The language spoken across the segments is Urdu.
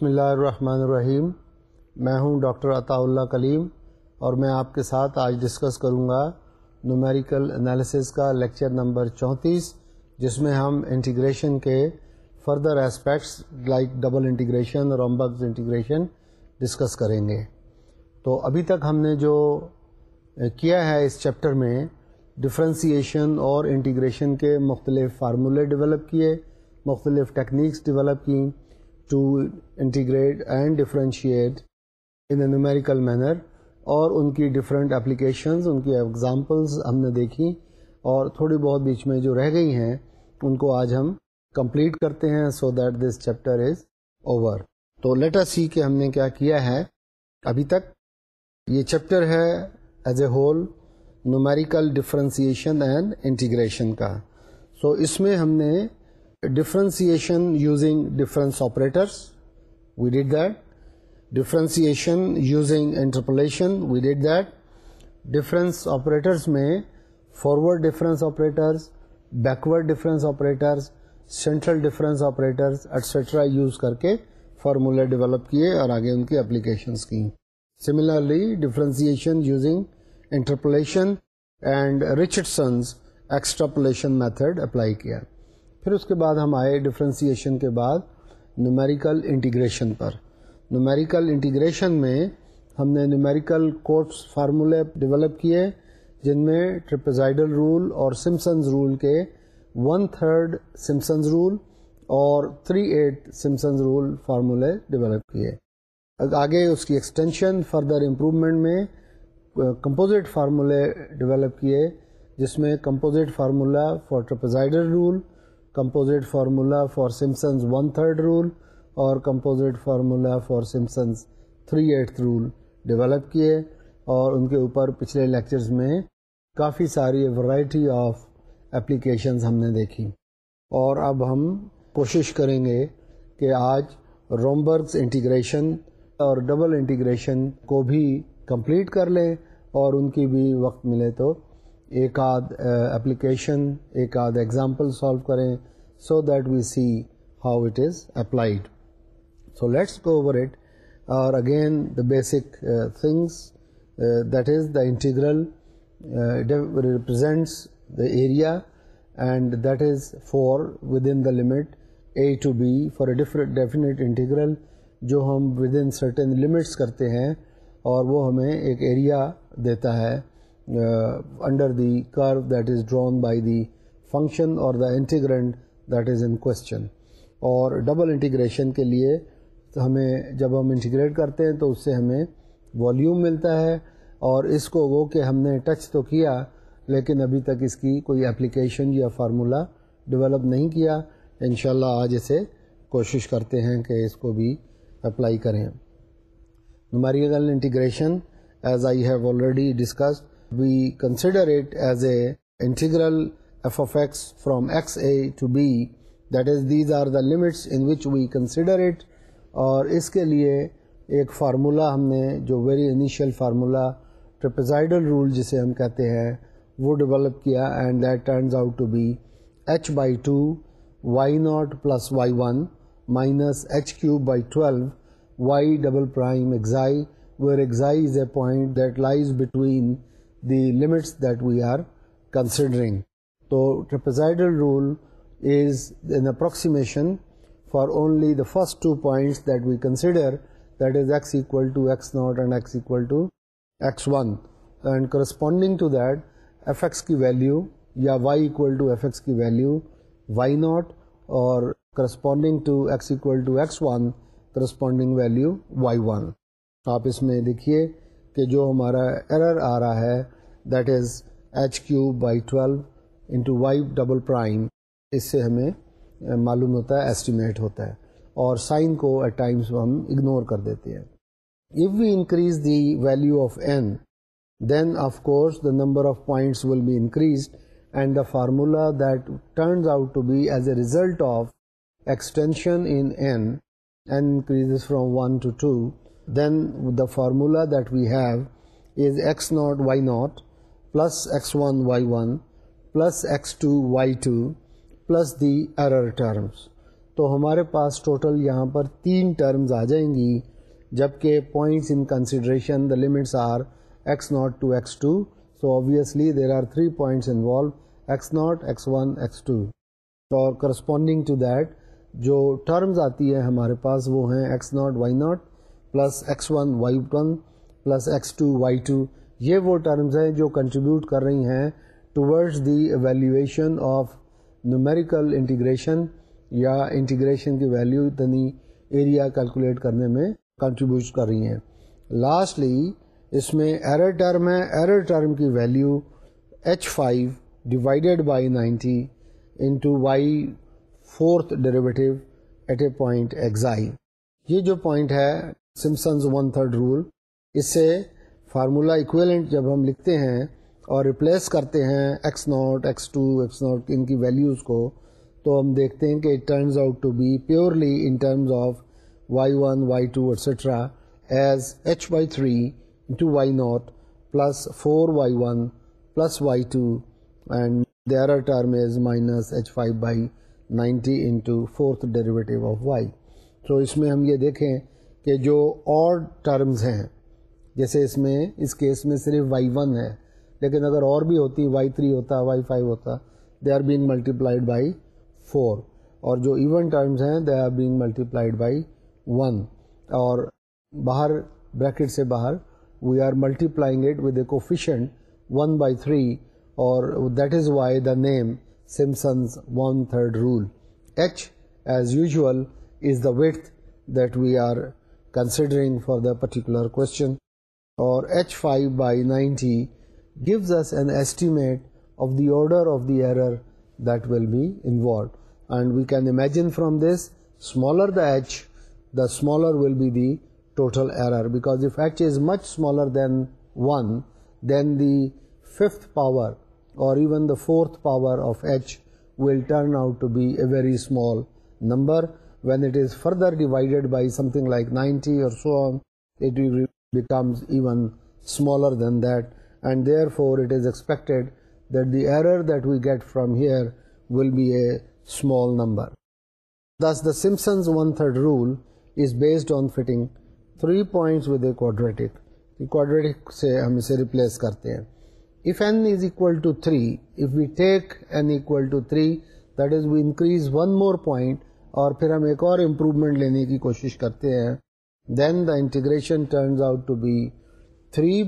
بسم اللہ الرحمن الرحیم میں ہوں ڈاکٹر عطاء اللہ کلیم اور میں آپ کے ساتھ آج ڈسکس کروں گا نومیریکل انالیسز کا لیکچر نمبر چونتیس جس میں ہم انٹیگریشن کے further aspects like double integration Romberg's integration discuss کریں گے تو ابھی تک ہم نے جو کیا ہے اس چیپٹر میں ڈفرینسیشن اور انٹیگریشن کے مختلف فارمولے ڈیولپ کیے مختلف ٹیکنیکس ڈیولپ کیں to integrate and differentiate in a numerical manner اور ان کی ڈفرینٹ اپلیکیشنز ان کی ایگزامپلز ہم نے دیکھی اور تھوڑی بہت بیچ میں جو رہ گئی ہیں ان کو آج ہم کمپلیٹ کرتے ہیں so that this chapter is over تو لیٹر سی کے ہم نے کیا کیا ہے ابھی تک یہ چیپٹر ہے as a whole numerical differentiation and integration کا سو so اس میں ہم نے differentiation using difference operators with it differentiation using interpolation with it difference operators میں forward difference operator backward difference operators central difference operators etcetera use کر کے فارمولا ڈیولپ کیے اور آگے ان کی اپلیکیشنس کی similarly differentiation using interpolation and Richardson's extrapolation method apply کیا پھر اس کے بعد ہم آئے ڈفرینسیشن کے بعد نیومیریکل انٹیگریشن پر نیومیریکل انٹیگریشن میں ہم نے نومیریکل کوٹس فارمولے ڈیولپ کیے جن میں ٹرپزائڈل رول اور سمسنز رول کے ون تھرڈ سمسنز رول اور تھری ایٹ سمسنز رول فارمولے ڈیولپ کیے آگے اس کی ایکسٹینشن فردر امپرومنٹ میں کمپوزٹ فارمولے ڈیولپ کیے جس میں composite formula for trapezoidal rule composite formula for Simpson's one third rule اور composite formula for Simpson's three eight rule develop کیے اور ان کے اوپر پچھلے لیکچرز میں کافی ساری ورائٹی آف اپلیکیشنز ہم نے دیکھی اور اب ہم کوشش کریں گے کہ آج رومبرگس انٹیگریشن اور ڈبل انٹیگریشن کو بھی کمپلیٹ کر لیں اور ان کی بھی وقت ملے تو ایک آدھ اپلیکیشن ایک آدھ ایگزامپل سالو کریں so that we see how it is applied so let's go over it اور again the basic things that is the integral represents the area and that is for with in the limit a to be for a different definite integral جو ہم ود ان سرٹن لمٹس کرتے ہیں اور وہ ہمیں ایک ایریا دیتا ہے under the curve that is drawn by the function اور the integer that is in question اور ڈبل انٹیگریشن کے لیے ہمیں جب ہم انٹیگریٹ کرتے ہیں تو اس سے ہمیں والیوم ملتا ہے اور اس کو وہ کہ ہم نے ٹچ تو کیا لیکن ابھی تک اس کی کوئی اپلیکیشن یا فارمولہ ڈیولپ نہیں کیا انشاءاللہ شاء آج اسے کوشش کرتے ہیں کہ اس کو بھی اپلائی کریں ہماری integration as I have already discussed we consider it as a integral f x from x a to b that is these are the limits in which we consider it اور اس کے لیے ایک فارمولہ ہم نے جو very initial formula trapezoidal rule جسے ہم کہتے ہیں وہ ڈیولپ کیا and that turns out to be h by two Y not plus y one minus h cube by twelve y double prime xi where xi is a point that lies between the limits that we are considering تو trapezoidal rule is an approximation for only the first two points that we consider that is x to x not and x to x one and corresponding to that f x کی ویلیو یا وائی ٹو ایف ایکس کی ویلیو وائی ناٹ اور corresponding to x equal to x one corresponding value y one آپ اس میں دیکھیے کہ جو ہمارا ایرر آ رہا ہے that is h cube by twelve into y double prime اس سے ہمیں معلوم ہوتا ہے ایسٹیمیٹ ہوتا ہے اور سائن کو ایٹ ٹائمس ہم اگنور کر دیتے ہیں if we increase the value of n then of course the number of points will be increased and the formula that turns out to be as a result of extension in n n increase from one to two then the formula that we have is x not y not plus x one y one plus x two y two plus the تو ہمارے پاس ٹوٹل یہاں پر تین ٹرمز آ جائیں گی جبکہ points in consideration the limits are x not to x two so obviously there are three points involve x not x one x two اور کرسپونڈنگ ٹو دیٹ جو ٹرمز آتی ہے ہمارے پاس وہ ہیں x not y not plus x one y one plus x two y two یہ وہ ٹرمز ہیں جو کنٹریبیوٹ کر رہی ہیں towards the evaluation of numerical integration یا انٹیگریشن کی ویلیو اتنی ایریا کیلکولیٹ کرنے میں کنٹریبیوٹ کر رہی ہیں لاسٹلی اس میں ایرر ٹرم ہے ایرر ٹرم کی value h five divided by ninety into y fourth derivative at a point xi یہ جو پوائنٹ ہے سمسنز ون تھرڈ رول اس سے فارمولا اکویلنٹ جب ہم لکھتے ہیں اور ریپلیس کرتے ہیں x not x to x not ان کی ویلیوز کو تو ہم دیکھتے ہیں کہ it turns out to be purely in terms of Y one y two etcetera as h by three to Y not plus four y one plus Y two and are term is minus h five by ninety into fourth derivative of y تو اس میں ہم یہ دیکھیں کہ جو اور ٹرمز ہیں جیسے اس میں اس کیس میں صرف وائی ون ہے لیکن اگر اور بھی ہوتی وائی تھری ہوتا وائی فائیو ہوتا they are being multiplied by four اور جو ایون ٹرمز ہیں they are being multiplied by one اور باہر بریکٹ سے باہر we are multiplying it with a coefficient one by three اور that is Y the name Simpson's one third rule h as usual is the weight that we are considering for the particular اور h five by ninety gives us an estimate order of the error that will be انوال from this smaller the h the smaller will be the total then و ففتھ پاور اور fourth power small number when it is further divided by something like ninety اور small number this the Simpson's one third rule is based on fitting three point with a quadratic quadratic سے ہم اسے ریپلیس کرتے ہیں F N is equal to three if you take اینویل that is we increase one more point اور پھر ہم ایک اور امپروومنٹ لینے کی کوشش کرتے ہیں then the integration turns out to be three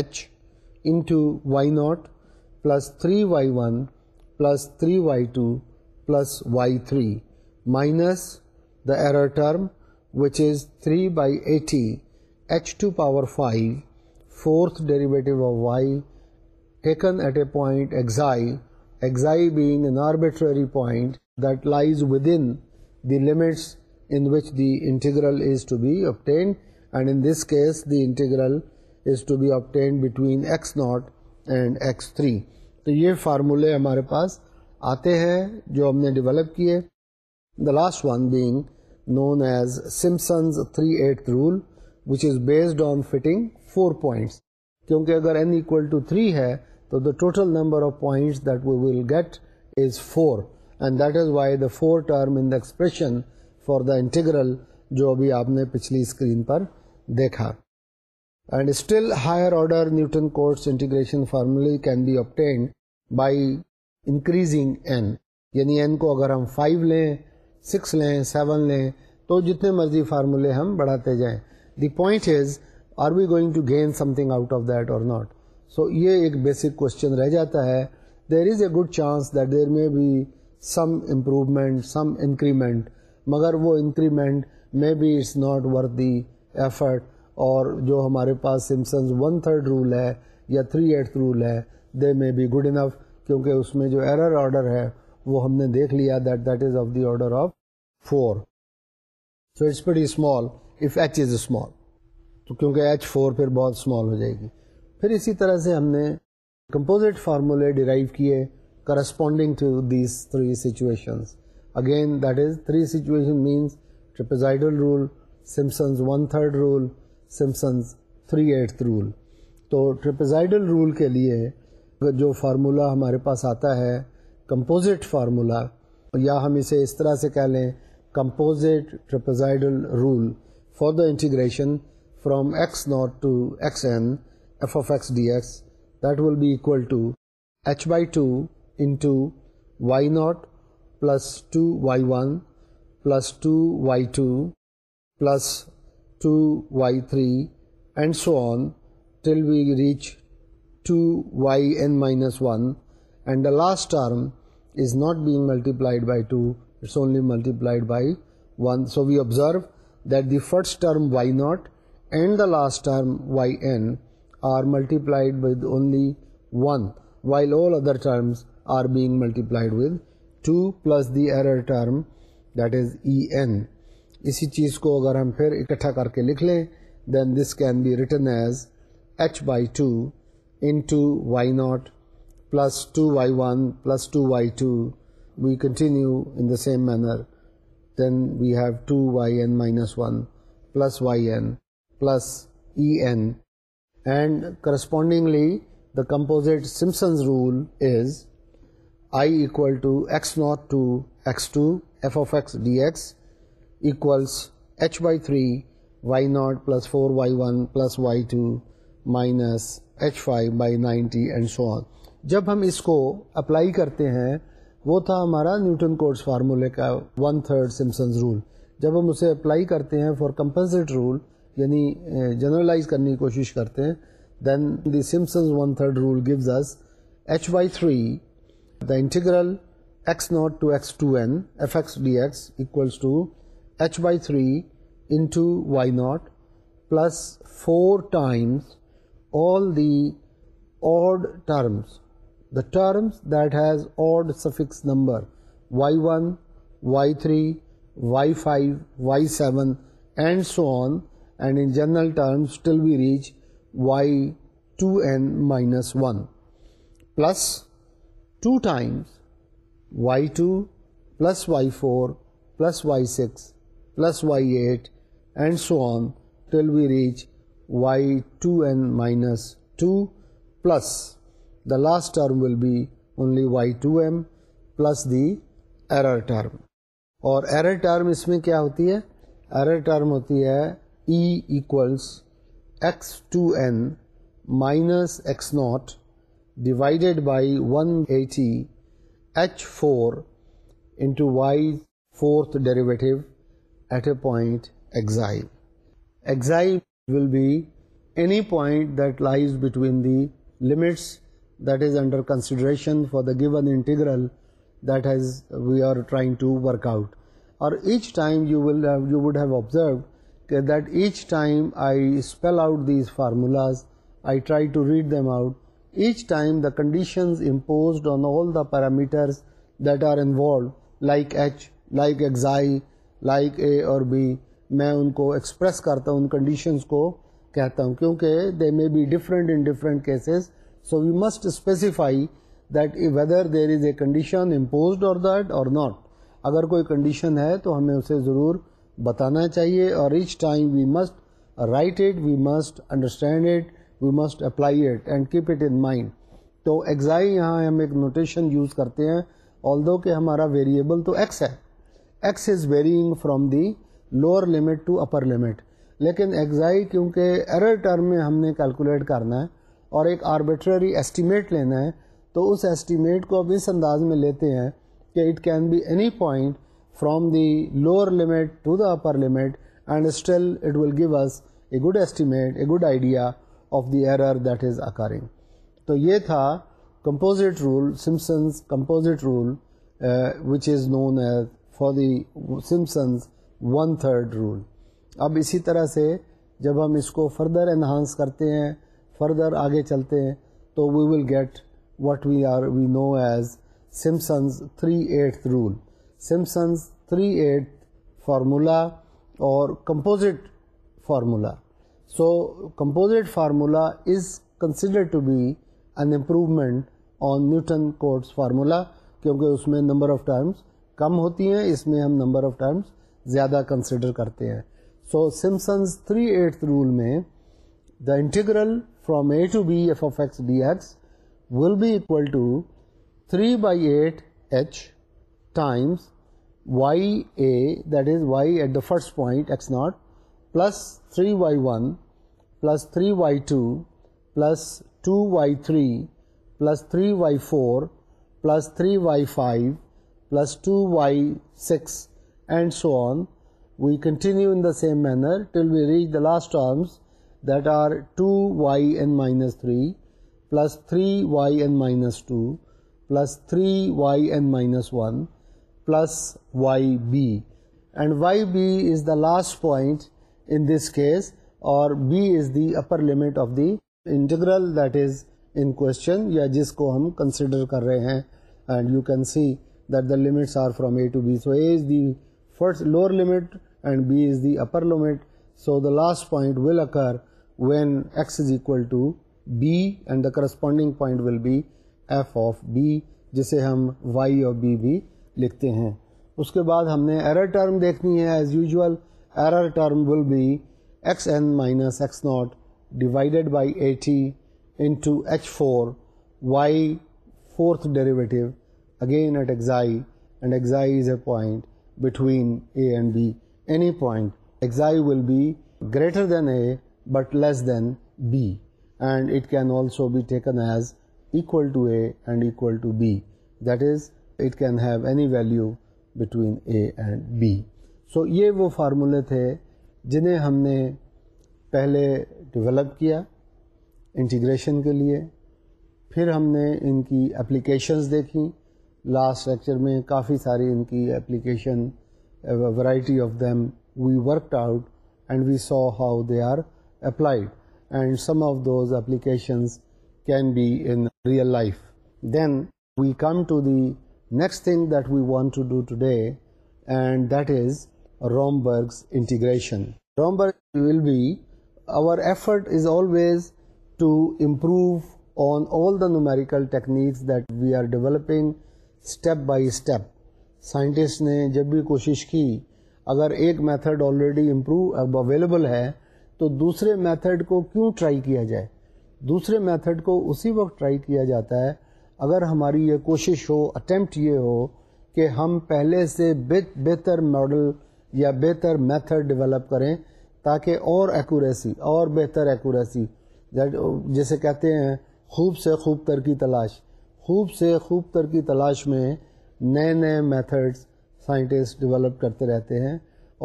h y not plus three Y one plus three y two plus Y three minus the error term which is three by eighty h to power five fourth derivative of y taken at a point xi xi being an arbitrary point that lies in the limits in which the integral is to be obtained and in this case the integral is to be obtained between x not and x three تو یہ فارمولے ہمارے پاس آتے ہیں جو ہم نے ڈیولپ کیے the last one being known as Simpson's three eight rule which is based on fitting four points کیونکہ اگر این ایکول ٹو تھری ہے تو the total number of points that we will get is four and that is Y the four term in expression for the integral جو ابھی آپ نے پچھلی اسکرین پر دیکھا and still higher order Newton integration formulae can be obtained by increasing n یعنی این کو اگر ہم فائیو لیں سکس لیں سیون لیں تو جتنے مرضی فارمولے ہم بڑھاتے جائیں the point is are we going to gain something out of that or not so یہ ایک بیسک کوشچن رہ جاتا ہے there is a good chance that there میں سم امپروومنٹ سم انکریمنٹ مگر وہ increment may be it's not worth the effort اور جو ہمارے پاس سمسنز ون تھرڈ رول ہے یا تھری ایٹ رول ہے they may be good enough کیونکہ اس میں جو ایرر آرڈر ہے وہ ہم نے دیکھ لیا that that is of the order of four so it's very small if h is small تو کیونکہ ایچ فور پھر بہت اسمال ہو جائے گی پھر اسی طرح سے ہم نے کمپوزٹ فارمولے ڈیرائیو کیے corresponding to these three situation again that is three situation means trapezoidal rule Simpson's one third rule Simpson's three eighth rule تو ٹرپزائڈل رول کے لیے جو فارمولہ ہمارے پاس آتا ہے کمپوزٹ فارمولا یا ہم اسے اس طرح سے کہہ لیں composite trapezoidal rule for the integration from x not to x n f of x d x that will be equal to H by two into y0 plus 2y1 plus 2y2 plus 2y3 and so on till we reach 2yn minus 1, and the last term is not being multiplied by 2, it's only multiplied by 1. So we observe that the first term y0 and the last term yn are multiplied with only 1, while all other terms are multiplied with two plus the error term that is e n اسی چیز کو اگر ہم پھر اکٹھا کر کے لکھ لیں then this can be written as h by two in to Y not plus two Y one plus two y two we continue in the same manner then we have two y n minus one plus y n plus e n and correspondingly the composite Simpson's rule is I equal not to x two f of x d x equals h Y three y not plus four y one plus Y two minus h five by ninety and so جب ہم اس کو اپلائی کرتے ہیں وہ تھا ہمارا نیوٹن کوڈس فارمولے کا ون تھرڈ سمسنز رول جب ہم اسے اپلائی کرتے ہیں فار کمپنسٹ رول یعنی جنرلائز کرنے کی کوشش کرتے ہیں then the Simpson's one third rule gives us h Y three The integral x0 to x2n fx dx equals to h by 3 into y0 plus 4 times all the odd terms, the terms that has odd suffix number y1, y3, y5, y7 and so on, and in general terms till we reach y2n minus 1 plus two times y two plus y four plus y six plus y eight and so on be reach y two n minus two plus the last term will be only y two m plus the error term اور ایرر ٹرم اس میں کیا ہوتی ہے ایرر ٹرم ہوتی ہے equals x two n minus x naught divided by 180 h4 into y's fourth derivative at a point xi. Xi will be any point that lies between the limits that is under consideration for the given integral that we are trying to work out. Or each time you would have observed that each time I spell out these formulas, I try to read them out, each time the conditions imposed on all the parameters that are involved like h like xi like a اور بی میں ان کو ایکسپریس کرتا ہوں ان کنڈیشنز کو کہتا ہوں کیونکہ they may be different in different cases so we must specify that whether there is a condition imposed or that or not اگر کوئی کنڈیشن ہے تو ہمیں اسے ضرور بتانا چاہیے اور each time we must write it we must understand it we must apply it and keep it in mind تو ایگزائی یہاں ہم ایک نوٹیشن یوز کرتے ہیں آلدو کہ ہمارا ویریبل تو ایکس ہے x is varying from the lower limit to upper limit لیکن ایگزائی کیونکہ ارر ٹرم میں ہم نے کیلکولیٹ کرنا ہے اور ایک آربیٹری ایسٹیمیٹ لینا ہے تو اس ایسٹیمیٹ کو اب اس انداز میں لیتے ہیں کہ it can be any point from the lower limit to the upper limit and still it will give us a good estimate a good idea of the error that is occurring تو یہ تھا composite rule Simpson's composite rule which is known as for the Simpson's one third rule اب اسی طرح سے جب ہم اس کو فردر انہانس کرتے ہیں فردر آگے چلتے ہیں تو we will get what we are we know as Simpson's three eighth rule Simpson's three eighth formula اور composite formula so composite formula is consider to be an improvement on Newton Cotes formula کیونکہ اس میں نمبر آف ٹرمز کم ہوتی ہیں اس میں ہم نمبر آف ٹرمز زیادہ کنسیڈر کرتے ہیں so Simpson's three eight rule میں the integral from a to b f of x d x will be equal to three by eight h times y a that is y at the first point x naught plus 3y1 plus 3y2 plus 2y3 plus 3y4 plus 3y5 plus 2y6, and so on. We continue in the same manner till we reach the last terms, that are 2yn minus 3 plus 3yn minus 2 plus 3yn minus 1 plus yb, and yb is the last point in this case اور b is the upper limit of the interval that is in question یا جس کو ہم کنسیڈر کر رہے ہیں and you can see there limits are from a to b so a is the first lower limit and b is the upper limit so the last point will occur when x is equal to b and the corresponding point will be f of b جسے ہم وائی اور بی بھی لکھتے ہیں اس کے بعد ہم نے ایرر ٹرم دیکھنی ہے as usual error term will be xn minus x0 divided by at into h4 y fourth derivative again at xi, and xi is a point between a and b. Any point xi will be greater than a but less than b, and it can also be taken as equal to a and equal to b. That is, it can have any value between a and b. So یہ وہ فارمولے تھے جنہیں ہم نے پہلے ڈیولپ کیا انٹیگریشن کے لیے پھر ہم نے ان کی اپلیکیشنز دیکھیں لاسٹ لیکچر میں کافی ساری ان کی application variety of them we work out and we saw how they are applied and some of those applications can be in real life then we come to the next thing that we want to do today and that is Romberg's integration Romberg will be our effort is always to improve on all the numerical techniques that we are developing step by step scientist نے جب بھی کوشش کی اگر ایک میتھڈ آلریڈی امپروو اویلیبل ہے تو دوسرے میتھڈ کو کیوں ٹرائی کیا جائے دوسرے میتھڈ کو اسی وقت ٹرائی کیا جاتا ہے اگر ہماری یہ کوشش ہو اٹیمپٹ یہ ہو کہ ہم پہلے سے بہتر ماڈل یا بہتر میتھڈ ڈیولپ کریں تاکہ اور ایکوریسی اور بہتر ایکوریسی جیسے کہتے ہیں خوب سے خوب تر کی تلاش خوب سے خوب تر کی تلاش میں نئے نئے میتھڈس سائنٹسٹ ڈیولپ کرتے رہتے ہیں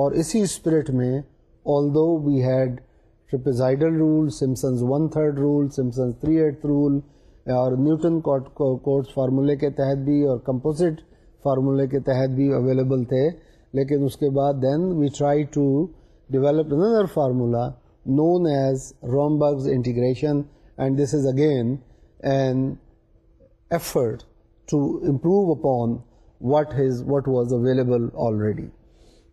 اور اسی اسپرٹ میں آل دو we had trapezoidal rule Simpson's one third rule Simpson's three eight rule اور نیوٹن کوٹس فارمولے کے تحت بھی اور کمپوزٹ فارمولے کے تحت بھی اویلیبل تھے لیکن اس کے بعد then we try to develop another formula known as Romberg's integration and this is again an effort to improve upon what what was available already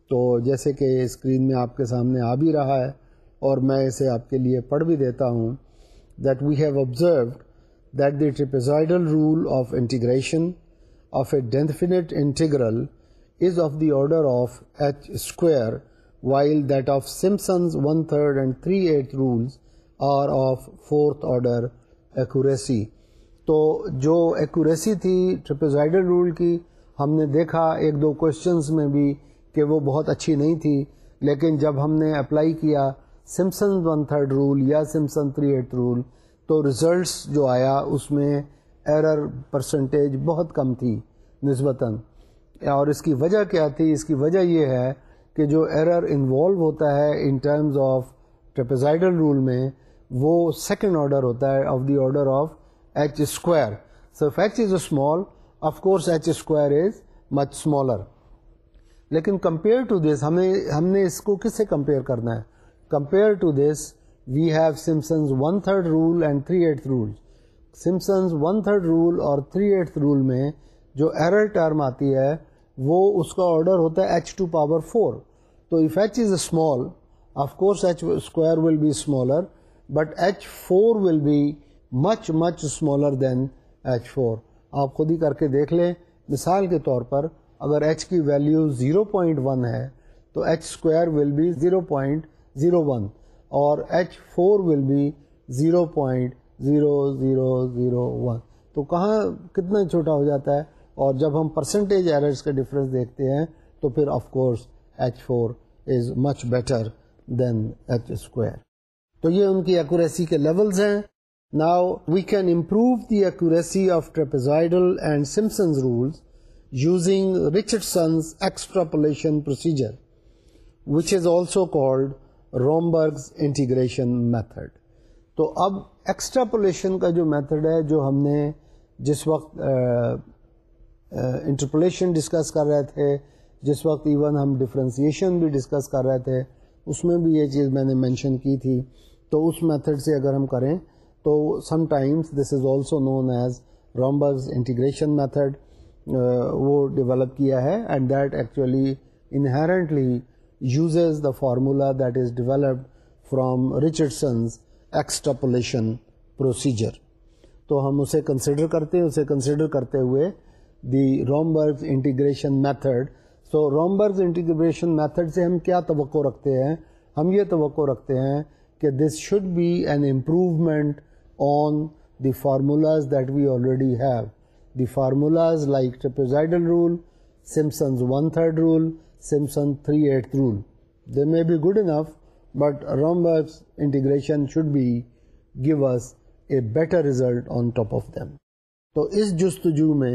تو جیسے کہ اسکرین میں آپ کے سامنے آ بھی رہا ہے اور میں اسے آپ کے لیے پڑھ بھی دیتا ہوں that we have observed that دیزائڈل rule of integration of a definite integral is of the order of h square while that of Simpson's one third and three eight rules are of fourth order accuracy تو جو ایکوریسی تھی ٹرپائڈر رول کی ہم نے دیکھا ایک دو کوشچنس میں بھی کہ وہ بہت اچھی نہیں تھی لیکن جب ہم نے اپلائی کیا سمسن ون تھرڈ رول یا سمسن تھری ایٹ رول تو ریزلٹس جو آیا اس میں ایرر پرسنٹیج بہت کم تھی نسبتاً اور اس کی وجہ کیا تھی اس کی وجہ یہ ہے کہ جو ایرر انوالو ہوتا ہے in terms of trapezoidal rule میں وہ سیکنڈ آرڈر ہوتا ہے of the order of h square so h is small of course h square is much smaller لیکن کمپیئر ٹو دس ہمیں ہم نے اس کو کس سے کمپیئر کرنا ہے compare to this we have Simpson's one third rule and three eighth rule Simpson's one third rule اور تھری ایٹھ رول میں جو ایرر ٹرم آتی ہے وہ اس کا آرڈر ہوتا ہے ایچ ٹو پاور فور تو if h is small of course h square will be smaller but h four will be much much smaller then h four آپ خود ہی کر کے دیکھ لیں مثال کے طور پر اگر ایچ کی ویلیو زیرو پوائنٹ ون ہے تو h square will be zero point zero one اور h four will be zero point zero zero zero one تو کہاں کتنا چھوٹا ہو جاتا ہے اور جب ہم پرسنٹیج ایررز کا ڈفرینس دیکھتے ہیں تو پھر of course h four is much better than h square تو یہ ان کی ایکوریسی کے لیولز ہیں now we can improve the accuracy of trapezoidal and Simpson's rules using sons extrapolation procedure which is also called Romberg's integration method تو اب ایکسٹراپولیشن کا جو میتھڈ ہے جو ہم نے جس وقت انٹرپولیشن ڈسکس کر رہے تھے جس وقت ایون ہم ڈفرینسیشن بھی ڈسکس کر رہے تھے اس میں بھی یہ چیز میں نے مینشن کی تھی تو اس میتھڈ سے اگر ہم کریں تو some times this is also known as Romberg's integration method وہ ڈیولپ کیا ہے and that actually inherently uses the formula that is developed from Richardson's extrapolation procedure تو ہم اسے کنسیڈر کرتے ہیں اسے کنسیڈر کرتے ہوئے the Romberg's integration method so Romberg's integration method سے ہم کیا توقع رکھتے ہیں ہم یہ توقع رکھتے ہیں کہ this should be an improvement on the formulas that we already have the formulas like rule Simpson's one third rule Simpson three eight rule they may be good enough but integration should be give us a better result on top of them تو اس جستجو میں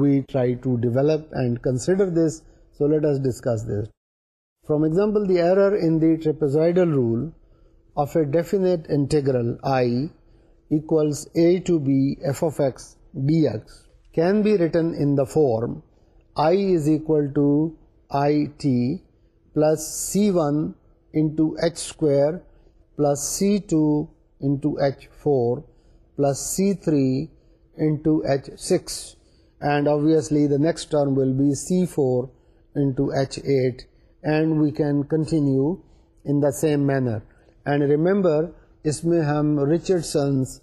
we try to develop and consider this. So let us discuss this. From example, the error in the trapezoidal rule of a definite integral I equals a to b f of x dx can be written in the form I is equal to it plus c1 into h square plus c2 into h4 plus c3 into H6 H six and next the next B C four H8 H eight and we can continue in the same manner and اس میں ہم ریچرڈسنس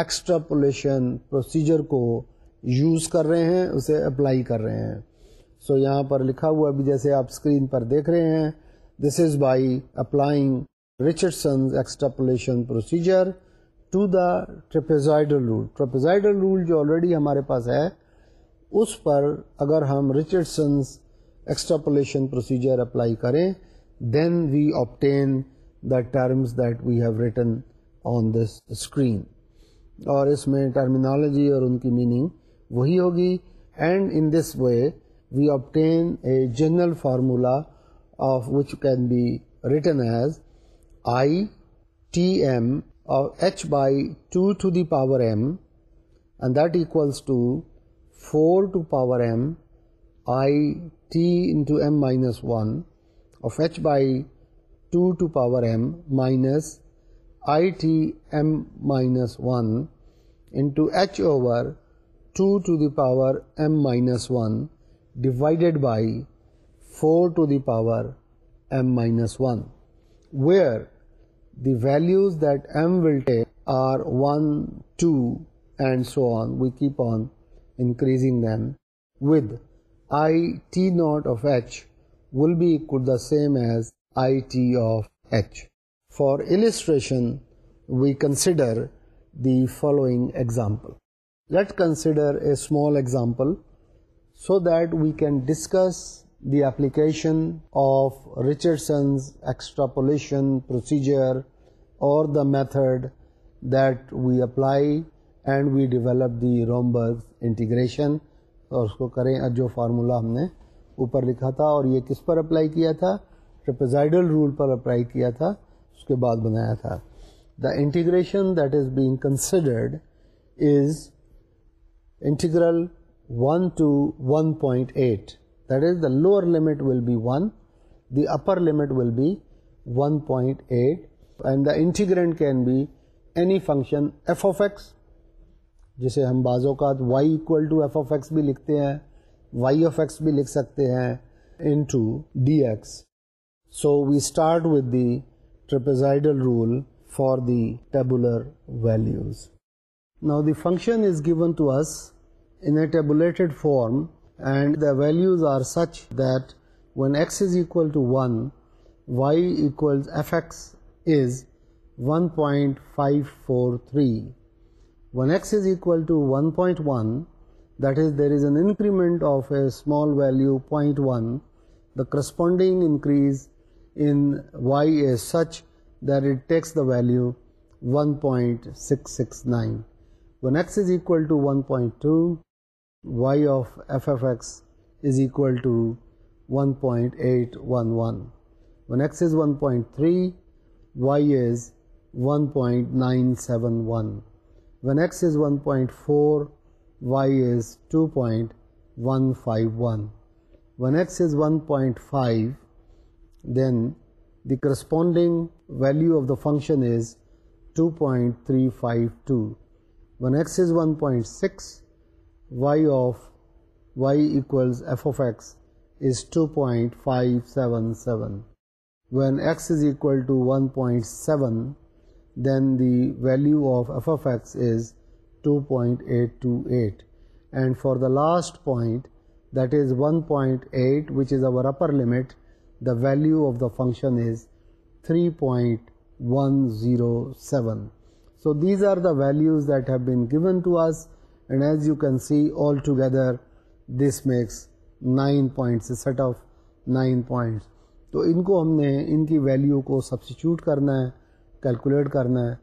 ایکسٹراپولیشن پروسیجر کو یوز کر رہے ہیں اسے اپلائی کر رہے ہیں سو so, یہاں پر لکھا ہوا بھی جیسے آپ اسکرین پر دیکھ رہے ہیں this is by applying Richardson's extrapolation procedure to the trapezoidal rule trapezoidal rule جو آلریڈی ہمارے پاس ہے اس پر اگر ہم رچرڈسنس ایکسٹاپولیشن پروسیجر اپلائی کریں then we obtain the terms that we have written on this screen اور اس میں ٹرمینالوجی اور ان کی میننگ وہی ہوگی and in this way we obtain a general formula of which can be written as I T M اور H by two to the power M and that equals to four to power M I T into M minus one of H by two to power M minus I T M minus one into H over two to the power M minus one divided by four to the power M minus one where The values that m will take are 1, 2 and so on. We keep on increasing them with I t naught of h will be equal to the same as I t of h. For illustration, we consider the following example. Let's consider a small example so that we can discuss the application of Richardson's extrapolation procedure اور the method that we apply and we develop the Romberg integration اور اس کو کریں جو فارمولہ ہم نے اوپر لکھا تھا اور یہ کس پر اپلائی کیا تھا ٹرپزائڈل رول پر اپلائی کیا تھا اس کے بعد بنایا تھا the integration that is being considered is integral one to one point eight lower limit will be one the upper one point eight and the integrand can be function F x جسے ہم بعض اوقات بھی لکھتے ہیں وائی آف ایکس بھی لکھ سکتے ہیں in in to to D x so we start with the the the rule for tabular values function is given us a tabulated form and the values are such that when x is equal to 1, y equals fx is 1.543. When x is equal to 1.1, that is, there is an increment of a small value 0.1, the corresponding increase in y is such that it takes the value 1.669. When x is equal to 1.2, Y of F F X is equal to one point eight one one one x is one point three Y is one point nine seven one one x is one point four Y is two point one five one one x is one point five then the corresponding value of the function is two point three five two one x is one point six y of y equals f of x is 2.577. When x is equal to 1.7, then the value of f of x is 2.828. And for the last point, that is 1.8, which is our upper limit, the value of the function is 3.107. So these are the values that have been given to us and as you can see all together this makes nine points تو ان کو ہم نے ان کی ویلیو کو سبسٹیچیوٹ کرنا ہے کیلکولیٹ کرنا ہے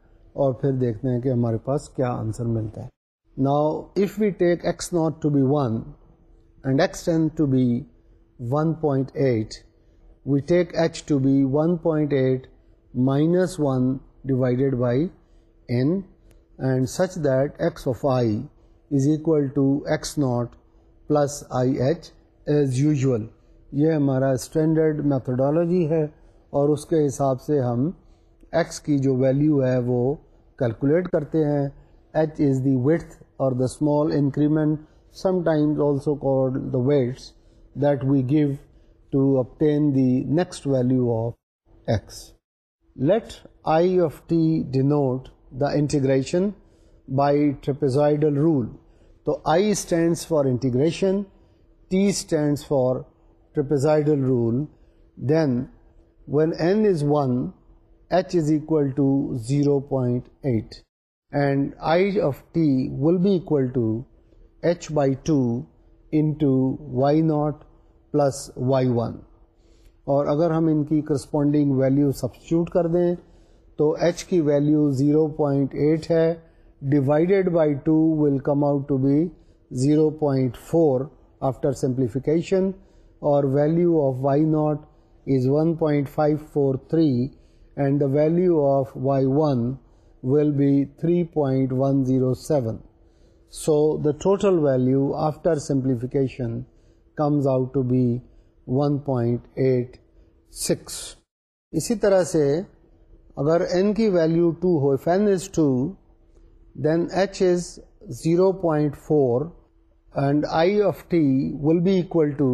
اور پھر دیکھنا ہے کہ ہمارے پاس کیا آنسر ملتا ہے نا if we take x not to be one and x ten to be one point eight we take H to be one point eight minus one divided by N and such that x of I is equal to x not plus I H as usual یہ ہمارا اسٹینڈرڈ میتھڈالوجی ہے اور اس کے حساب سے ہم ایکس کی جو ویلیو ہے وہ کیلکولیٹ کرتے ہیں ایچ از دی وتھ اور the small increment some times also call the weights that we give to obtain the next value of x let I of T denote the integration by trapezoidal rule تو I stands for integration T stands for trapezoidal rule then when N is one H is equal to zero point eight and I of T will be equal to H by two into Y not plus y one اور اگر ہم ان کی کرسپونڈنگ ویلیو سبسٹیوٹ کر دیں تو ایچ کی ویلیو زیرو پوائنٹ ایٹ ہے divided by two will come out to be zero point four after simplification اور value of Y not is one point five four three and the value of Y one will be three point one zero seven so the total value after simplification comes out to be one point eight six اسی طرح سے اگر این کی ویلو ٹو ہو فین از two then H is zero point four and I F T will be equal to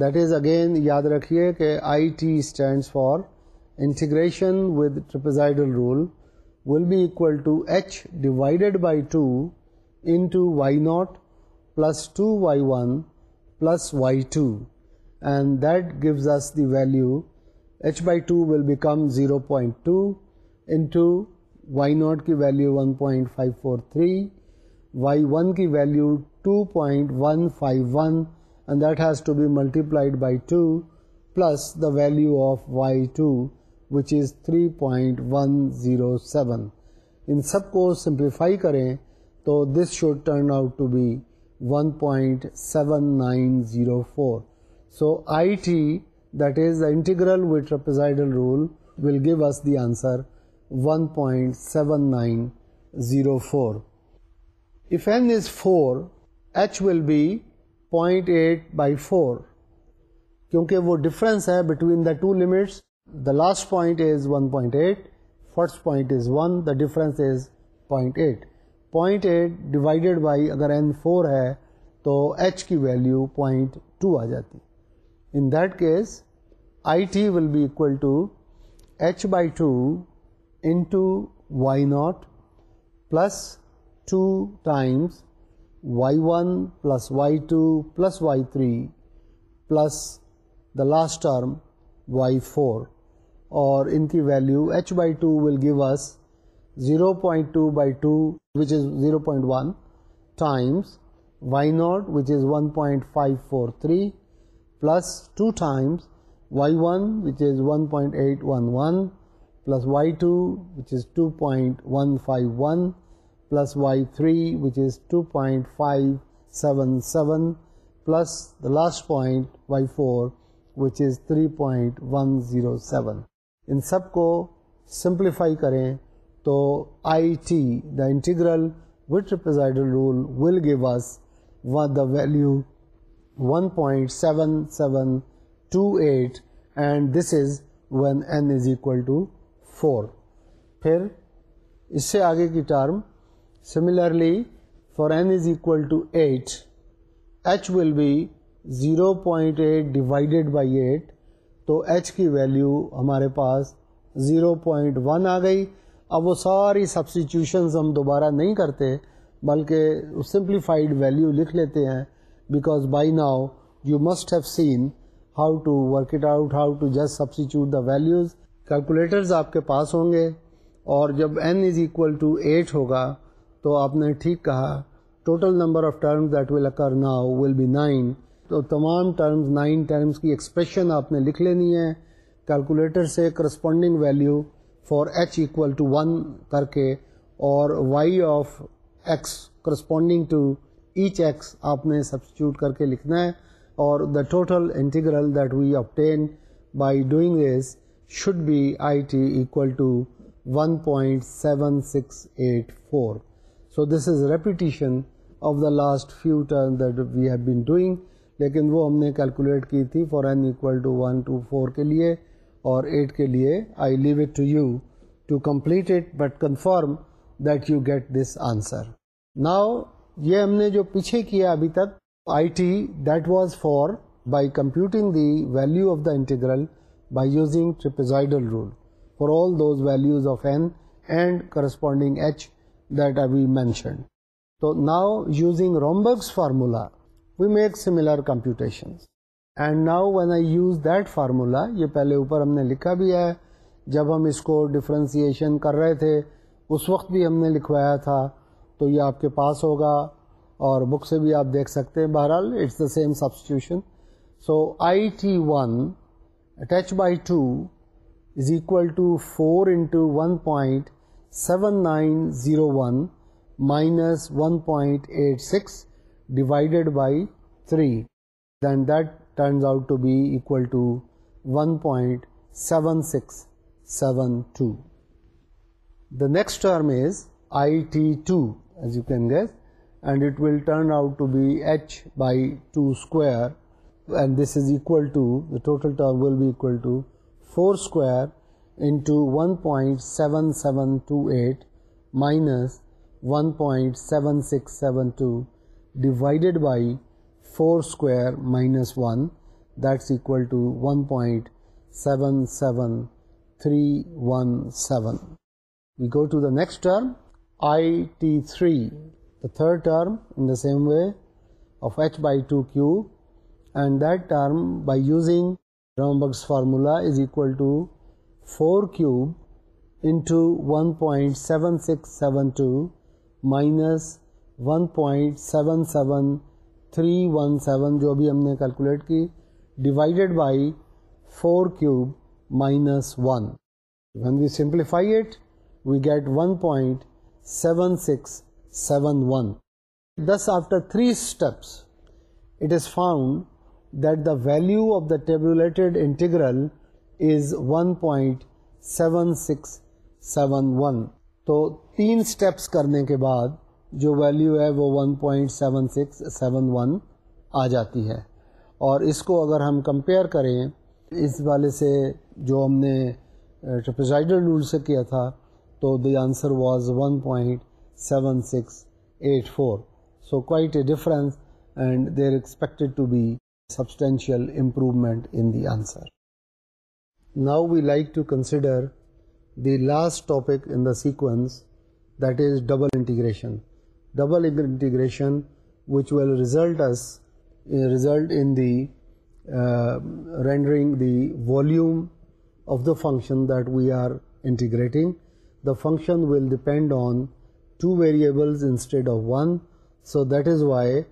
that is again یاد رکھیے کہ I T stands for integration ودائیڈل rule will be equal to H divided by two in to Y not plus two Y one plus Y two and that gives us the value H by two will become zero point two in Y not کی value one point five four three Y one کی value two point one five one and that has to be multiplied by two plus the value of Y two which is three point one zero seven ان سب کو سمپلیفائی کریں تو this should turn out to be one point seven nine zero four so I T that is the integral with وٹائڈل rule will give us the answer one point seven nine zero four if N is four H will be point eight by four کیونکہ وہ ڈفرینس ہے between the two limits the last point is one point eight first point is one the difference is point eight point eight divided by اگر این فور ہے تو ایچ کی ویلیو پوائنٹ ٹو آ جاتی in that case I T will be equal to H by two into y0 plus 2 times y1 plus y2 plus y3 plus the last term y4, or inki value h by 2 will give us 0.2 by 2, which is 0.1, times y0, which is 1.543, plus 2 times y1, which is 1.811, plus Y two which is two point one five one plus Y three which is two point five seven seven plus the last point Y four which is three point one zero seven ان سب کو سمپلیفائی کریں تو I T the integral trapezoidal rule will give the value one point seven seven two eight and this is one N is equal to four پھر اس سے آگے کی term similarly for N is equal to eight H will be zero point eight divided by eight تو ایچ کی ویلیو ہمارے پاس زیرو پوائنٹ ون آ گئی اب وہ ساری سبسیٹیوشنز ہم دوبارہ نہیں کرتے بلکہ سمپلیفائڈ ویلیو لکھ لیتے ہیں because by now you must have seen how to work it out how to just substitute the values calculators آپ کے پاس ہوں گے اور جب N is equal to eight ہوگا تو آپ نے ٹھیک کہا total number of terms that will occur now will be nine تو تمام ٹرمز نائن ٹرمز کی ایکسپریشن آپ نے لکھ لینی ہے کیلکولیٹر سے corresponding value for H equal to one کر کے اور Y of x corresponding to H x آپ نے سبسٹیوٹ کر کے لکھنا ہے اور the total integral that we obtain by doing this should be I ٹیوئل to one point seven six eight four so this is repetition of the last few turn we have been doing لیکن وہ ہم نے کیلکولیٹ کی تھی for two one two four کے لیے اور ایٹ کے لیے I leave it to you to complete it but confirm that you get this answer now یہ ہم نے جو پیچھے کیا ابھی تک I T that was for by computing the value of the integral rule all values of N and corresponding H that are we mentioned تو now using Romberg's formula we make similar computation and now when I use that formula یہ پہلے اوپر ہم نے لکھا بھی ہے جب ہم اس کو ڈفرینسیشن کر رہے تھے اس وقت بھی ہم نے لکھوایا تھا تو یہ آپ کے پاس ہوگا اور بک سے بھی آپ دیکھ سکتے ہیں بہرحال it's the same substitution so I T one attached by 2 is equal to 4 into 1.7901 minus 1.86 divided by 3, then that turns out to be equal to 1.7672. The next term is IT2, as you can guess, and it will turn out to be h by 2 square seven seventh seven six seventh by four square minus one that equal to one point seven seven three seven next term I three third term the same way of H by two q and that term by using Romberg's formula is equal to four cube into one point seven six seven two minus one point seven seven three one seven جو بھی ہم نے کیلکولیٹ کی divided by four cube minus one we simplify it we get one point seven six seven one this after three steps it is found that the value of the ٹیبر انٹیگرل از 1.7671 تو تین اسٹیپس کرنے کے بعد جو ویلیو ہے وہ 1.7671 آ جاتی ہے اور اس کو اگر ہم کمپیئر کریں اس والے سے جو ہم نے ٹرپزائڈل رول سے کیا تھا تو the answer was 1.7684 point seven six eight four so quite a difference and they are expected to be substantial improvement in the answer. Now we like to consider the last topic in the sequence, that is double integration. Double integration, which will result uh, in the uh, rendering the volume of the function that we are integrating. The function will depend on two variables instead of one, so that is why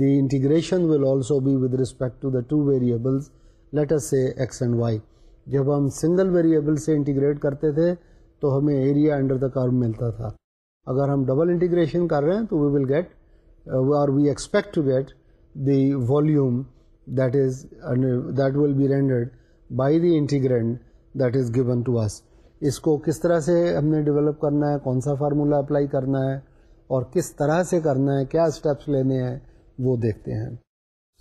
the integration will also be respect respect to the two let letter سے ایکس اینڈ وائی جب ہم سنگل ویریبل سے انٹیگریٹ کرتے تھے تو ہمیں ایریا انڈر دا کرو ملتا تھا اگر ہم ڈبل انٹیگریشن کر رہے ہیں تو we will get or we expect to get the volume that is that will be rendered by the integrand that is given to us اس کو کس طرح سے ہم نے ڈیولپ کرنا ہے کون سا فارمولہ اپلائی کرنا ہے اور کس طرح سے کرنا ہے کیا اسٹیپس لینے ہیں وہ دیکھتے ہیں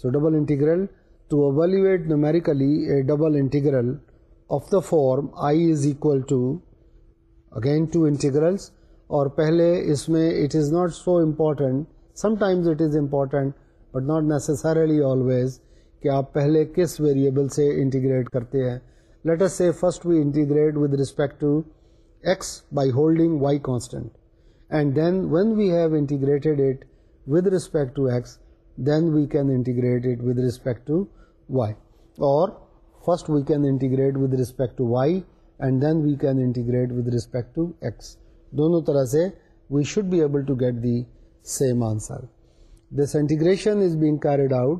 so double integral to evaluate numerically a double integral of the form I is equal to again two integrals اور پہلے اس میں it is not so important sometimes it is important but not necessarily always کہ آپ پہلے کس ویریبل سے انٹیگریٹ کرتے ہیں let us say first we integrate with respect to x by holding Y constant and then when we have integrated it with respect to x then we can integrate it with respect to Y اور first we can integrate with respect to Y and then we can integrate with respect to x دونوں طرح سے we should be able to get the same answer this integration is being carried out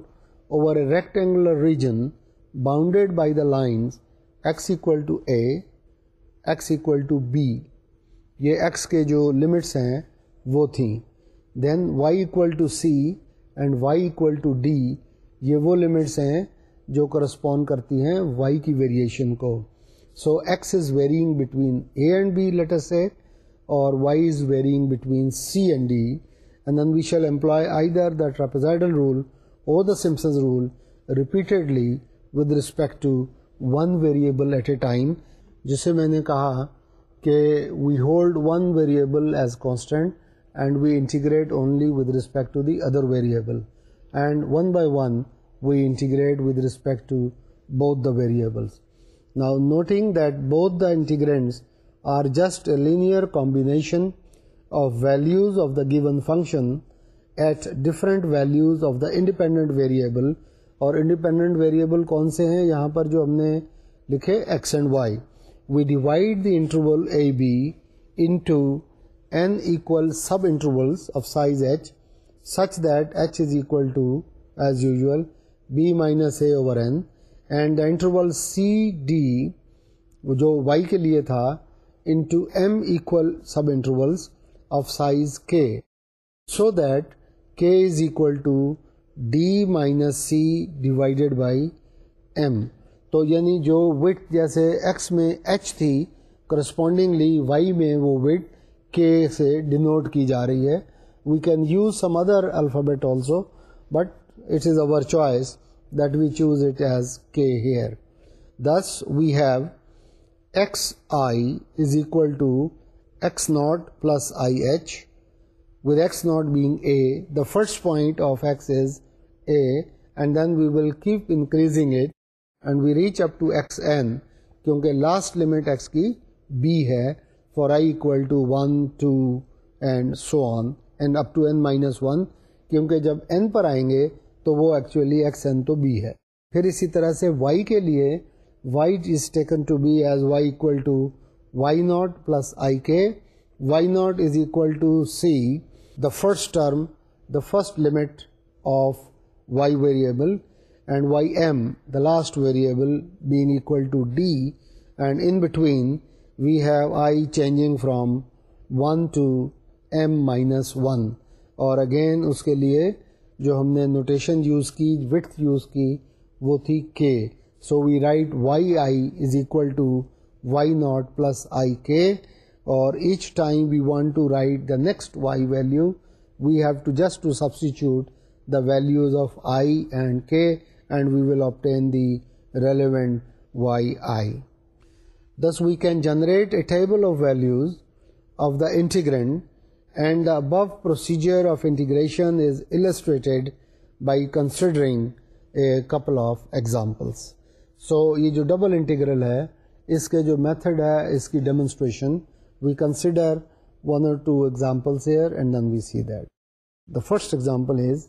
over a rectangular region bounded by the line x equal to a x equal to be یہ ایکس کے جو لمٹس ہیں وہ تھیں then Y equal to C and Y equal to D یہ وہ لمٹس ہیں جو کرسپونڈ کرتی ہیں وائی کی ویریشن کو so x is varying between a and be letter اور Y is varying between C and D and then we shall employ either the trapezoidal rule اور the Simpson's rule repeatedly with respect to one variable at a time جسے میں نے کہا کہ we hold one variable as constant and we integrate only with respect to the other variable and one by one we integrate with respect to both the variables now noting that both the انٹیگرینٹس are just a لیئر combination of values of the given function at different values of the independent variable اور انڈیپینڈنٹ ویریبل کون سے ہیں یہاں پر جو ہم نے لکھے x and Y we divide the interval a be into N equal subintervals of size H such that H is equal to as usual b minus a over N and interval C D جو وائی کے لیے تھا into M equal subintervals of size کے سو دیٹ کے is equal to D minus C divided by M تو یعنی جو وٹ جیسے ایکس میں ایچ تھی کرسپونڈنگلی وائی میں وہ وٹ کے سے ڈینوٹ کی جا رہی ہے we can use some other alphabet also but it is our choice that we choose it as کے here this we have x I is equal to x not plus I H with x not being a the first point of x is a and then we will keep increasing it and we reach up to x N کیونکہ لاسٹ لمٹ ایکس کی بی ہے for I equal to one two and so on and up to n minus one کیونکہ جب این پر آئیں گے تو وہ ایکچولی ایکس این تو بی ہے پھر اسی طرح سے وائی کے لیے Y is taken to be as Y equal to Y not plus آئی کے Y not is equal to C the first term the first limit of Y variable and Y M the last variable being equal to D and in between we have I changing from one to M minus one اور اگین اس کے لیے جو ہم نے نوٹیشن یوز کی وٹھ یوز کی وہ تھی کے so we write Y I is equal to Y not plus آئی کے اور each time we want to write the next Y value we have to just to substitute the values of I and کے and we will obtain the relevant Y I this we can generate a table of values of the integrand and the procedure of integration is illustrated by considering a couple of examples so یہ جو ڈبل انٹیگرل ہے اس کے جو میتھڈ ہے اس کی demonstration we consider one or two examples and then we see the the first example is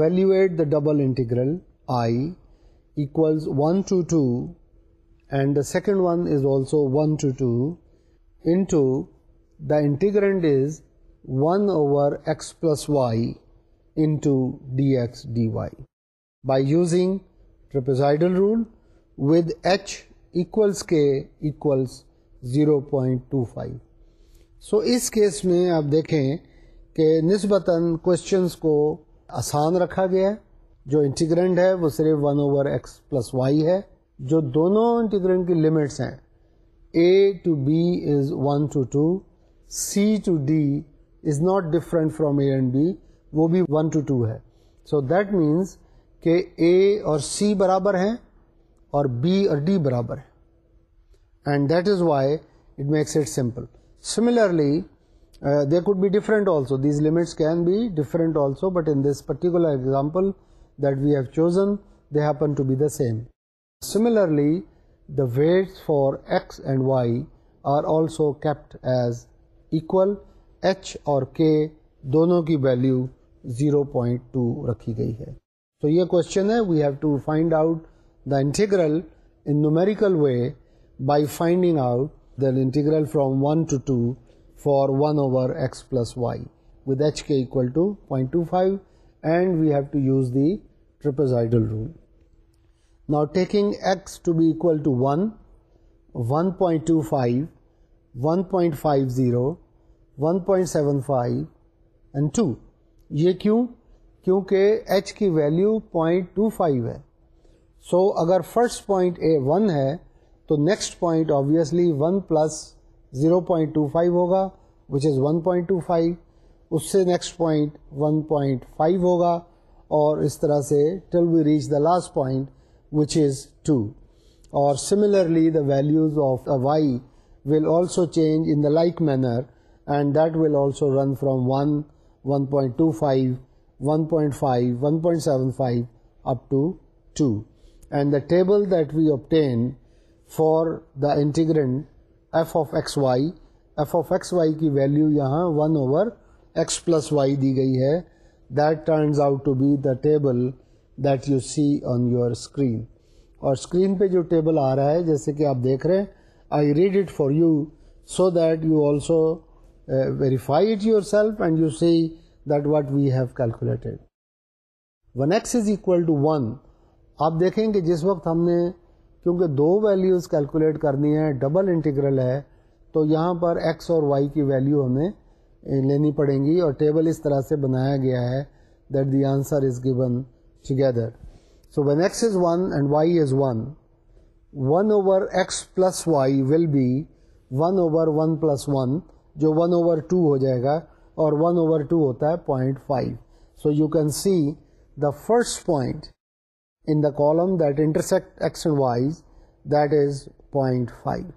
value at the double integral equals one to two and the second one is also one to two into the integrand one over x plus Y into D x D Y by using with rule with H equals کے equals zero point two five so اس کیس میں آپ دیکھیں کہ نسبتاً کوشچنس کو آسان رکھا گیا جو انٹیگرنڈ ہے وہ صرف one over x plus Y ہے جو دونوں کی لمٹس ہیں اے to be is one to two C to D is not different from a and be وہ بھی ون ٹو ٹو ہے سو دیٹ مینس کہ اے اور سی برابر ہیں اور بی اور ڈی برابر ہیں and that is why it makes it simple similarly they could be different also these limits can be different also but in this particular example that we have chosen they happen to be the same similarly the weight for x and Y are also kept as equal h اور کے دونوں کی ویلیو 0.2 رکھی گئی ہے تو یہ کوشچن ہے we have to find out the integral in numerical way by finding out the integral from one to two for one over x plus Y with H کے equal to point two five and we have to use the trapezoidal rule not taking x to be equal to one one point two five one point five zero one point seven five and two یہ کیوں کیونکہ ایچ کی ویلیو پوائنٹ ٹو فائیو ہے سو so, اگر فرسٹ پوائنٹ اے ون ہے تو next point obviously one plus zero point two five ہوگا which is one point two five اس سے next point one point five ہوگا اور اس طرح سے till we reach the last point which is two اور similarly the values of the y will also change in the like manner and that will also run from one one two five one point five one point seven five up to two and the table that we obtain for the integrand f of x y f of x y کی ویلو یہاں one over x plus y دی گئی ہے that turns out to be the table that you see on your screen اور اسکرین پہ جو ٹیبل آ رہا ہے جیسے کہ آپ دیکھ رہے ہیں I read it for you so that you also verify it yourself and you see that what we have calculated one x is equal to one آپ دیکھیں کہ جس وقت ہم نے کیونکہ دو ویلیوز کیلکولیٹ کرنی ہے ڈبل انٹیگرل ہے تو یہاں پر ایکس اور وائی کی ویلیو ہمیں لینی پڑیں گی اور ٹیبل اس طرح سے بنایا گیا ہے that the answer is given together so when x is one and y is one one over x plus y will be one over one plus one جو ون اوور ٹو ہو جائے گا اور ون اوور ٹو ہوتا ہے so you can see the first point in the column that intersect x and y's that is point five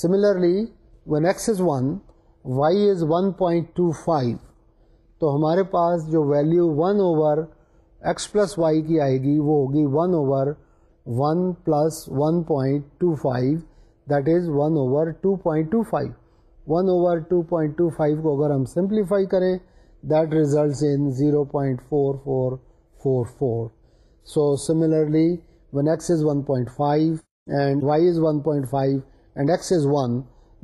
similarly when x is one y is one point two five تو ہمارے پاس جو 1 one over x plus y کی آئے گی وہ ہوگی one over one plus one point two five that is one over two point two five one over two point two five کو اگر ہم سمپلیفائی کریں that results in zero point four four four four so similarly one x is one point five and y is one point five and x is one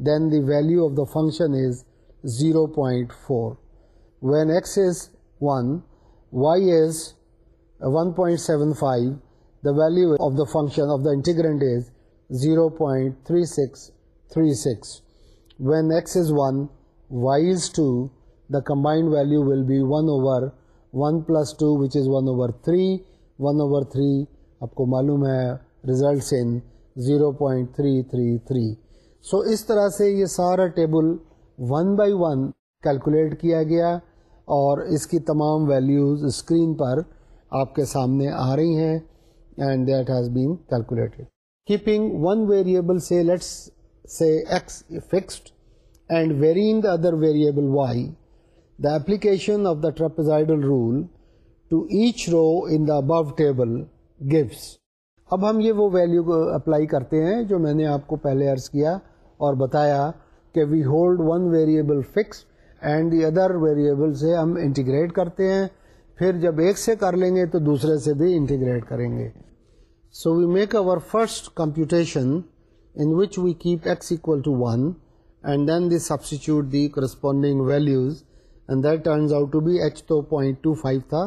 then the value of the function is zero point four when x is one y is one point seven five the function of the function of the when zero point three six three six when x is one y is two the combined 2 will be one over one plus two which is one over three one over three آپ کو معلوم ہے results in zero point three three three so اس طرح سے یہ سارا table one by one calculate کیا گیا اور اس کی تمام ویلیوز اسکرین پر آپ کے سامنے آ رہی ہیں and that has been calculated keeping one variable سے سے let's x fixed and vary in other variable y the application of the trapezoidal rule to each row in the above table gives اب ہم یہ وہ ویلیو اپلائی کرتے ہیں جو میں نے آپ کو پہلے عرض کیا اور بتایا کہ we hold one variable fix and the other variable سے ہم انٹیگریٹ کرتے ہیں پھر جب ایک سے کر لیں گے تو دوسرے سے بھی انٹیگریٹ کریں گے so we make over first computation in which we keep x to one and then the substitute the corresponding values and that turns out to to be h تو پوائنٹ فائیو تھا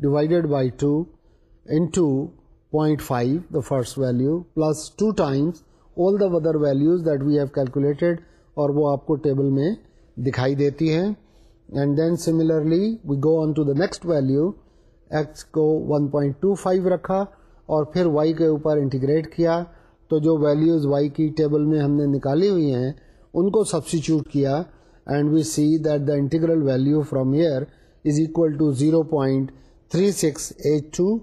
divided by two in to point five the first value plus two times all the other values that we have calculated اور وہ آپ کو ٹیبل میں دکھائی دیتی ہیں and then similarly we go on to the next value x کو 1.25 رکھا اور پھر وائی کے اوپر انٹیگریٹ کیا تو جو ویلیوز وائی کی ٹیبل میں ہم نے نکالی ہوئی ہیں ان کو سبسٹیچیوٹ کیا and we see that the integral value from here is equal to zero point three six eight two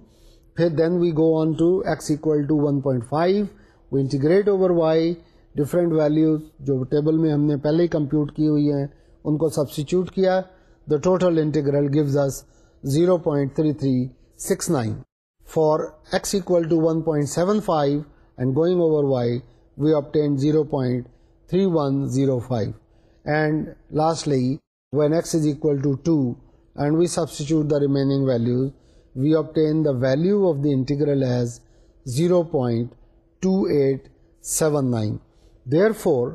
پھر then we go on to x equal to one point five we integrate over y different values جو ٹیبل میں ہم نے پہلے ہی کمپیوٹ کی ہوئی ہیں ان کو سبسٹیچیوٹ کیا the total integral gives is 0.3369 for x three to 1.75 for x seven five and going over Y we آپ zero three one zero five and lastly when x is equal to two and we the remaining well we obtain the value of integral as zero point two eight seven nine therefore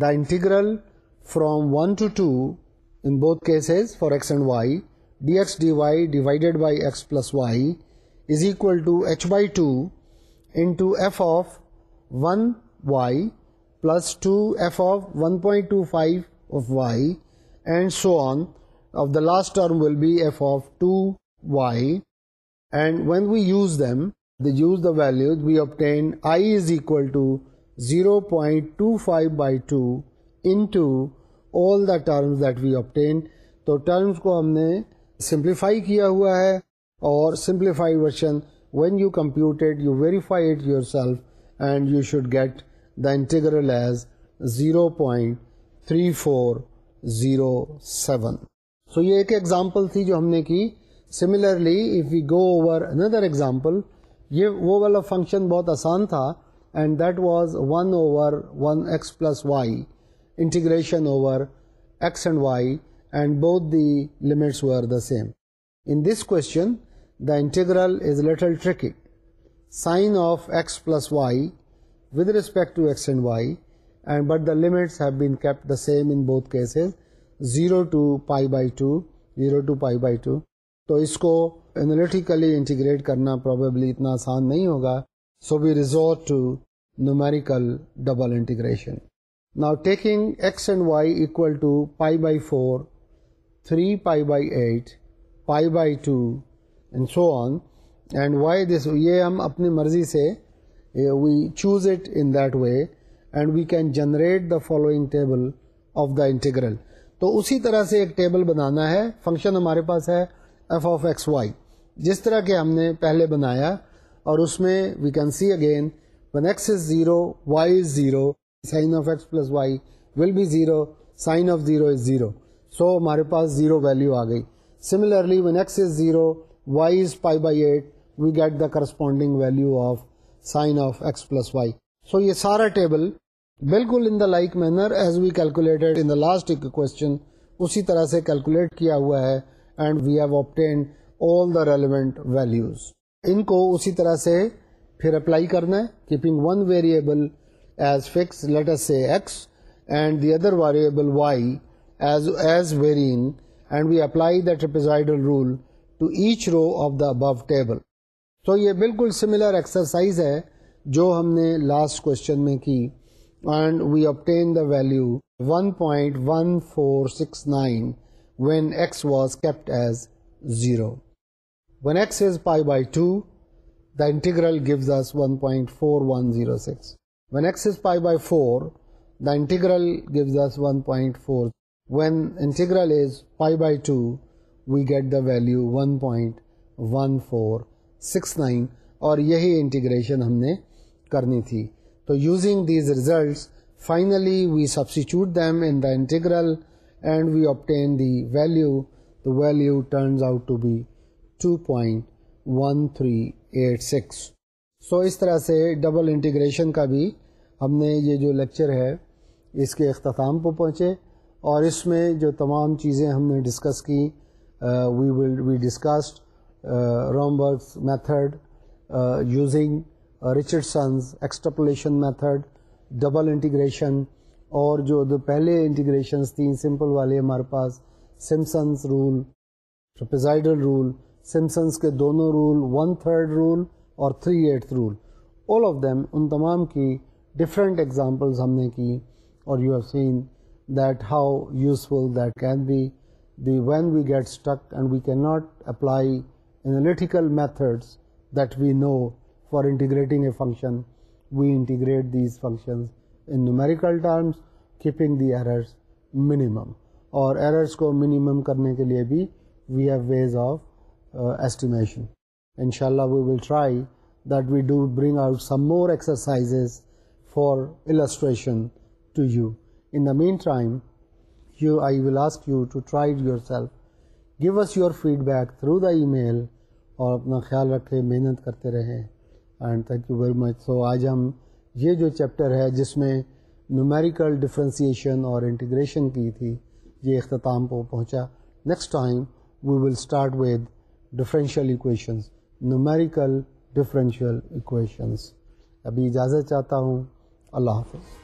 the integral from 1 to 2 in both cases for x and y, dx dy divided by x plus y is equal to h by 2 into f of 1y plus 2 f of 1.25 of y and so on. Of the last term will be f of 2y, and when we use them, they use the values, we obtain I is equal to 0.25 by 2 into all the terms that we تو ٹرمز کو ہم نے سمپلیفائی کیا ہوا ہے اور simplified version when you compute you verify yourself and you should get the the three four zero seven so یہ ایک ایگزامپل تھی جو ہم نے کی similarly if we go over another example یہ وہ والا فنکشن بہت آسان تھا and that was one over one x plus y integration over x and y and بہت this the same in this کون the integral is little sine of x plus Y with respect to x and y and but the limit kept the same in بہت zero to pi by two zero to pi by two تو اس کو انالٹیکلی انٹیگریٹ کرنا پرابیبلی اتنا آسان نہیں ہوگا so be resort to numerical double integration now taking x and Y equal to pi by four three pi by eight pi by two and so on and y this یہ ہم اپنی مرضی سے we choose it in that way and we can generate the following table of the integral تو اسی طرح سے ایک ٹیبل بنانا ہے فنکشن ہمارے پاس ہے ایف آف ایکس وائی جس طرح کے ہم نے پہلے بنایا اور اس میں we can see again one x is zero y is zero sine sine of of x plus y will be zero zero zero zero is so ہمارے پاس آ گئی similarly one x is zero y is pi by eight we get the corresponding value of sine of x plus y so یہ سارا ٹیبل بالکل in the like manner as we calculated in the last ایک کوشچن اسی طرح سے کیلکولیٹ کیا ہوا ہے and we have obtained all the relevant values ان کو اسی طرح سے پھر اپلائی کرنا ہے keeping one variable other variable y varying apply دائڈ rule each row of the یہ بالکل سیملر ایکسرسائز ہے جو ہم نے لاسٹ کو کی and we obtain the value one point one four six nine when x was kept as zero one x is five by two the integral give this one point four one zero six when x pi by four the integral one point four when integral pi by two we get the value one point one four six nine اور یہی انٹیگریشن ہم نے کرنی تھی تو using these results finally we substitute them integral and we obtain the value value turns out to be two point one three eight six so اس طرح سے ڈبل انٹیگریشن کا بھی ہم نے یہ جو لیکچر ہے اس کے اختتام پہ پہنچے اور اس میں جو تمام چیزیں ہم نے ڈسکس کی we will we discussed Romberg's method using Richardson's sons extrapolation method double integration اور جو پہلے انٹیگریشنس تھیں سمپل والے ہمارے پاس Simpson's rule trapezoidal rule Simpson's کے دونوں رول ون تھرڈ رول اور three eighth rule all of them ان تمام کی ڈفرینٹ ایگزامپلز ہم نے کی اور you have seen that how useful that can be the when we get stuck and we can not apply analytical methods that we know for integrating a function we integrate these functions in numerical terms keeping the errors minimum اور ایررس کو منیمم کرنے کے لیے بھی we have ways of estimation ان شاء اللہ we will try that we do bring out some more exercises for illustration to you in the main time you I ولاسٹ you to try your self go S your feedback through the email اور اپنا خیال رکھے محنت کرتے رہیں and thank you very much so آج ہم یہ جو چیپٹر ہے جس میں نومیریکل ڈفرینسیشن اور انٹیگریشن کی تھی یہ اختتام کو پہنچا next time we will start with differential equations numerical differential equations ابھی اجازت چاہتا ہوں اللہ حافظ